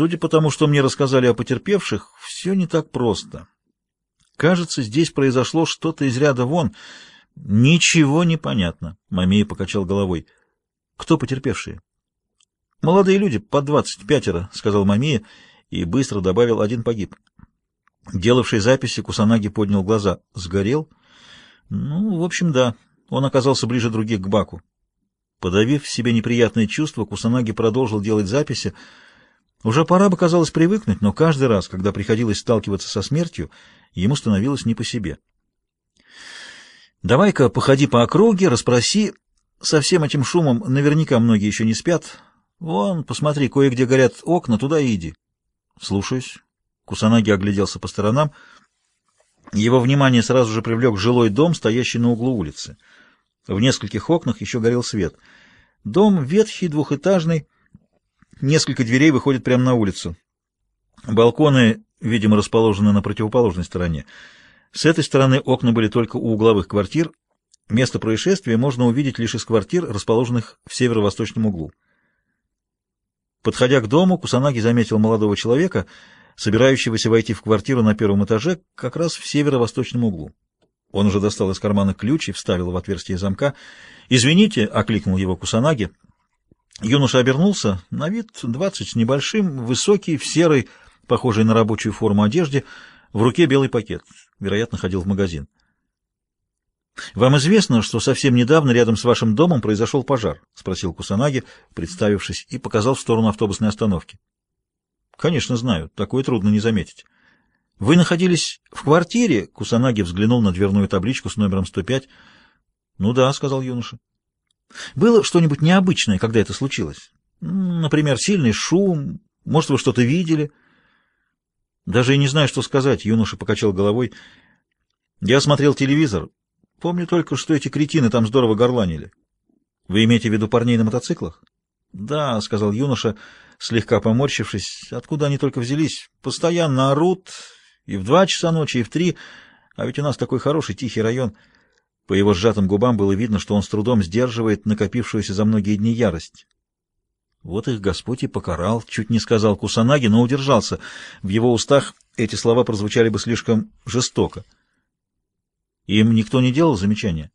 Судя по тому, что мне рассказали о потерпевших, все не так просто. Кажется, здесь произошло что-то из ряда вон. Ничего не понятно. Мамея покачал головой. Кто потерпевшие? Молодые люди, по двадцать пятеро, сказал Мамея и быстро добавил, один погиб. Делавший записи Кусанаги поднял глаза. Сгорел? Ну, в общем, да. Он оказался ближе других к Баку. Подавив в себе неприятные чувства, Кусанаги продолжил делать записи. Уже пора бы, казалось, привыкнуть, но каждый раз, когда приходилось сталкиваться со смертью, ему становилось не по себе. «Давай-ка походи по округе, расспроси. Со всем этим шумом наверняка многие еще не спят. Вон, посмотри, кое-где горят окна, туда и иди». «Слушаюсь». Кусанаги огляделся по сторонам. Его внимание сразу же привлек жилой дом, стоящий на углу улицы. В нескольких окнах еще горел свет. Дом ветхий, двухэтажный, несколько дверей выходят прямо на улицу. Балконы, видимо, расположены на противоположной стороне. С этой стороны окна были только у угловых квартир. Место происшествия можно увидеть лишь из квартир, расположенных в северо-восточном углу. Подходя к дому, Кусанаги заметил молодого человека, собирающегося войти в квартиру на первом этаже, как раз в северо-восточном углу. Он уже достал из кармана ключ и вставил в отверстие замка. «Извините», — окликнул его Кусанаги. Юноша обернулся, на вид двадцать с небольшим, высокий, в серой, похожей на рабочую форму одежде, в руке белый пакет. Вероятно, ходил в магазин. «Вам известно, что совсем недавно рядом с вашим домом произошел пожар?» — спросил Кусанаги, представившись, и показал в сторону автобусной остановки. «Конечно, знаю. Такое трудно не заметить». «Вы находились в квартире?» — Кусанаги взглянул на дверную табличку с номером 105. «Ну да», — сказал юноша. «Было что-нибудь необычное, когда это случилось? Например, сильный шум? Может, вы что-то видели?» «Даже и не знаю, что сказать», — юноша покачал головой. «Я смотрел телевизор. Помню только, что эти кретины там здорово горланили». «Вы имеете в виду парней на мотоциклах?» «Да», — сказал юноша, слегка поморщившись. «Откуда они только взялись? Постоянно орут, и в два часа ночи, и в три. А ведь у нас такой хороший тихий район. По его сжатым губам было видно, что он с трудом сдерживает накопившуюся за многие дни ярость. Вот их Господь и покарал, чуть не сказал Кусанаги, но удержался. В его устах эти слова прозвучали бы слишком жестоко. Им никто не делал замечания?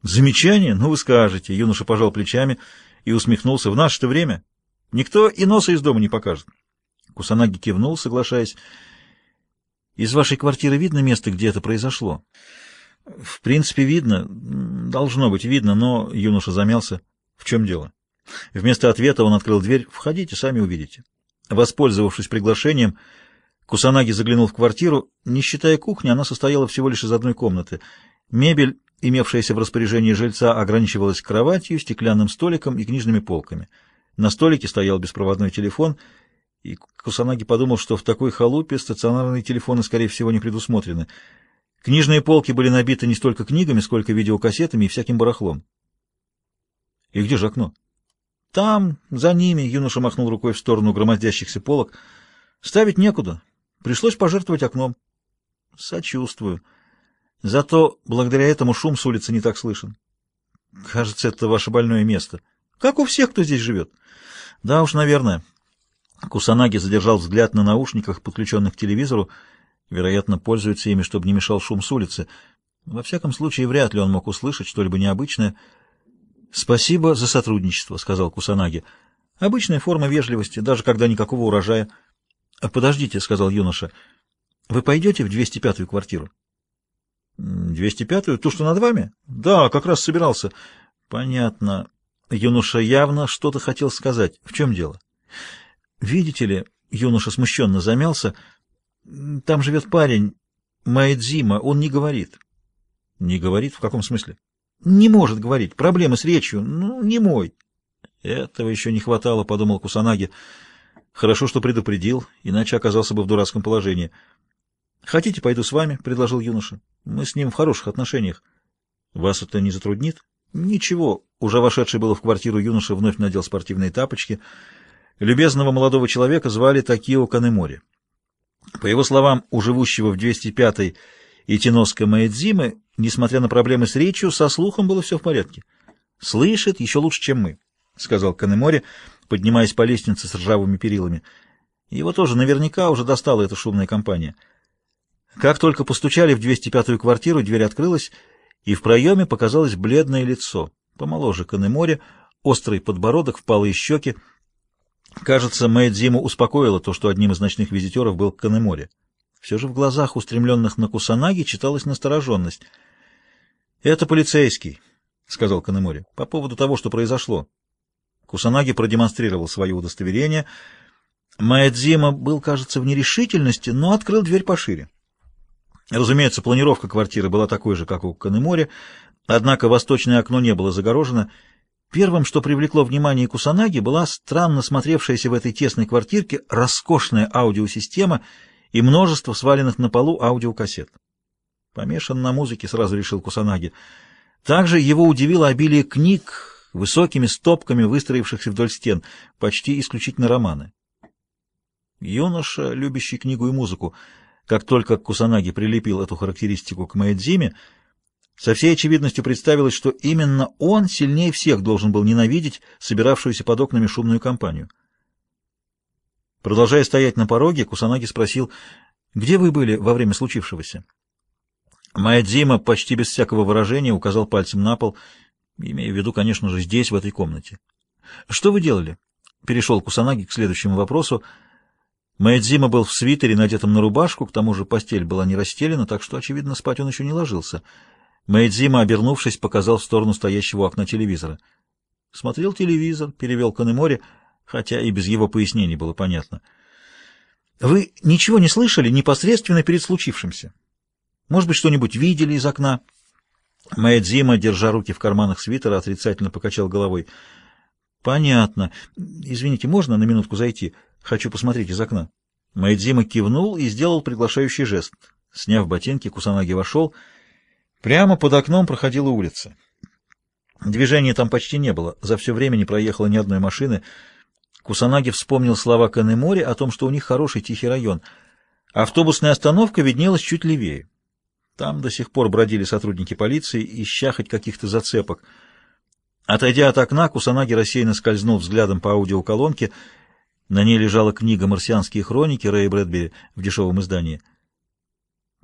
Замечания? Ну, вы скажете. Юноша пожал плечами и усмехнулся. В наше-то время никто и носа из дома не покажет. Кусанаги кивнул, соглашаясь. Из вашей квартиры видно место, где это произошло? В принципе, видно. Должно быть видно, но юноша замялся. В чем дело? Вместо ответа он открыл дверь. Входите, сами увидите. Воспользовавшись приглашением, Кусанаги заглянул в квартиру. Не считая кухни, она состояла всего лишь из одной комнаты. Мебель, имевшаяся в распоряжении жильца, ограничивалась кроватью, стеклянным столиком и книжными полками. На столике стоял беспроводной телефон — и Кусанаги подумал, что в такой халупе стационарные телефоны, скорее всего, не предусмотрены. Книжные полки были набиты не столько книгами, сколько видеокассетами и всяким барахлом. И где же окно? Там, за ними, юноша махнул рукой в сторону громоздящихся полок. Ставить некуда. Пришлось пожертвовать окном. Сочувствую. Зато благодаря этому шум с улицы не так слышен. Кажется, это ваше больное место. Как у всех, кто здесь живет. Да уж, наверное. Кусанаги задержал взгляд на наушниках, подключенных к телевизору. Вероятно, пользуется ими, чтобы не мешал шум с улицы. Во всяком случае, вряд ли он мог услышать что-либо необычное. «Спасибо за сотрудничество», — сказал Кусанаги. «Обычная форма вежливости, даже когда никакого урожая». «Подождите», — сказал юноша. «Вы пойдете в 205-ю квартиру?» «205-ю? Ту, что над вами?» «Да, как раз собирался». «Понятно». Юноша явно что-то хотел сказать. «В чем дело?» Видите ли, юноша смущенно замялся, там живет парень, Маэдзима, он не говорит. Не говорит? В каком смысле? Не может говорить. Проблемы с речью. Ну, не мой. Этого еще не хватало, подумал Кусанаги. Хорошо, что предупредил, иначе оказался бы в дурацком положении. Хотите, пойду с вами, предложил юноша. Мы с ним в хороших отношениях. Вас это не затруднит? Ничего. Уже вошедший было в квартиру юноша вновь надел спортивные тапочки — Любезного молодого человека звали Такио Канемори. По его словам, у живущего в 205-й Итиноска Маэдзимы, несмотря на проблемы с речью, со слухом было все в порядке. «Слышит еще лучше, чем мы», — сказал Канемори, поднимаясь по лестнице с ржавыми перилами. Его тоже наверняка уже достала эта шумная компания. Как только постучали в 205-ю квартиру, дверь открылась, и в проеме показалось бледное лицо, помоложе Канеморе, острый подбородок, впалые щеки. Кажется, Мэйдзиму успокоило то, что одним из ночных визитеров был Канеморе. Все же в глазах, устремленных на Кусанаги, читалась настороженность. «Это полицейский», — сказал Канемори, — «по поводу того, что произошло». Кусанаги продемонстрировал свое удостоверение. Маэдзима был, кажется, в нерешительности, но открыл дверь пошире. Разумеется, планировка квартиры была такой же, как у Канемори, однако восточное окно не было загорожено. Первым, что привлекло внимание Кусанаги, была странно смотревшаяся в этой тесной квартирке роскошная аудиосистема и множество сваленных на полу аудиокассет. Помешан на музыке, сразу решил Кусанаги. Также его удивило обилие книг, высокими стопками, выстроившихся вдоль стен, почти исключительно романы. Юноша, любящий книгу и музыку, как только Кусанаги прилепил эту характеристику к Маэдзиме, со всей очевидностью представилось, что именно он сильнее всех должен был ненавидеть собиравшуюся под окнами шумную компанию. Продолжая стоять на пороге, Кусанаги спросил, «Где вы были во время случившегося?» Маэдзима почти без всякого выражения указал пальцем на пол, имея в виду, конечно же, здесь, в этой комнате. «Что вы делали?» Перешел Кусанаги к следующему вопросу. Маэдзима был в свитере, надетом на рубашку, к тому же постель была не расстелена, так что, очевидно, спать он еще не ложился. Маэдзима, обернувшись, показал в сторону стоящего окна телевизора. Смотрел телевизор, перевел Канемори, хотя и без его пояснений было понятно. «Вы ничего не слышали непосредственно перед случившимся?» Может быть, что-нибудь видели из окна?» Мэйдзима, держа руки в карманах свитера, отрицательно покачал головой. «Понятно. Извините, можно на минутку зайти? Хочу посмотреть из окна». Мэйдзима кивнул и сделал приглашающий жест. Сняв ботинки, Кусанаги вошел. Прямо под окном проходила улица. Движения там почти не было. За все время не проехало ни одной машины. Кусанаги вспомнил слова Канемори о том, что у них хороший тихий район. Автобусная остановка виднелась чуть левее. Там до сих пор бродили сотрудники полиции, ища хоть каких-то зацепок. Отойдя от окна, Кусанаги рассеянно скользнул взглядом по аудиоколонке. На ней лежала книга «Марсианские хроники» Рэя Брэдбери в дешевом издании.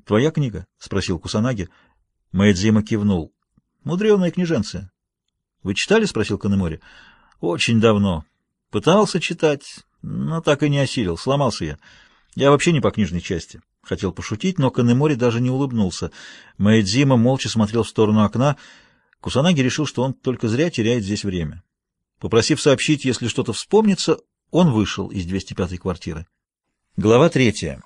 «Твоя книга?» — спросил Кусанаги. Мэйдзима кивнул. «Мудреная книженция». «Вы читали?» — спросил Канемори. «Очень давно. Пытался читать, но так и не осилил. Сломался я. Я вообще не по книжной части». Хотел пошутить, но Канемори даже не улыбнулся. Мэйдзима молча смотрел в сторону окна. Кусанаги решил, что он только зря теряет здесь время. Попросив сообщить, если что-то вспомнится, он вышел из 205-й квартиры. Глава третья.